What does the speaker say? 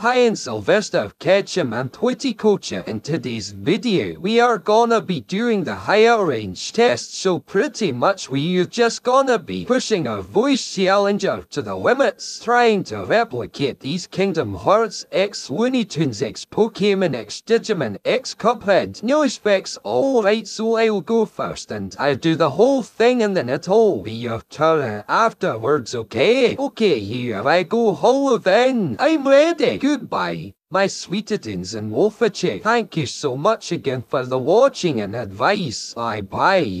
Hi and Sylvester Ketchum and Tweety. In today's video, we are gonna be doing the higher range test, so pretty much we are just gonna be pushing our voice challenger to the limits, trying to replicate these Kingdom Hearts X Looney Tunes X Pokemon X Digimon X Cuphead no specs. Alright, so I'll go first and I'll do the whole thing and then it'll be your turn afterwards, okay? Okay, here I go, hello then. I'm ready. Goodbye, my sweetitins and wolfachek. Thank you so much again for the watching and advice. Bye bye.